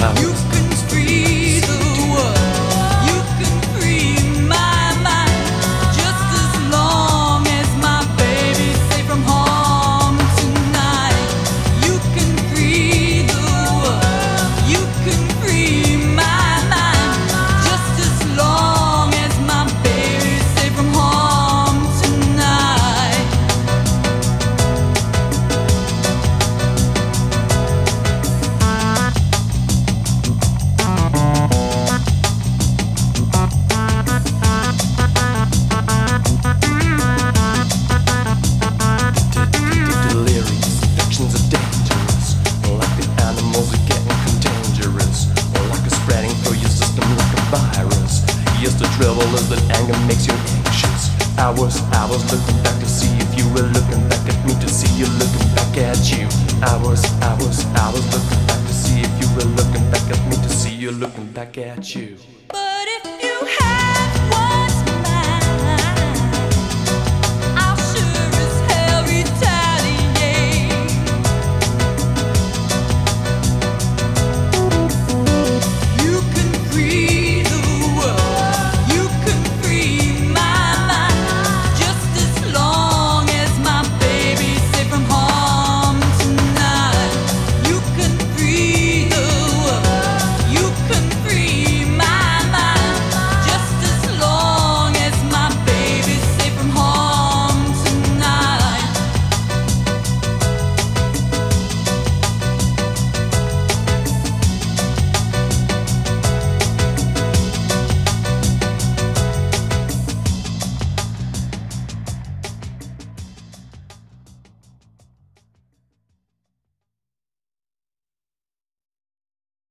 You. obvious the trouble is that anger makes you anxious. Hours, hours looking back to see if you were looking back at me to see you looking back at you. Hours, hours, hours looking back to see if you were looking back at me to see you looking back at you. But if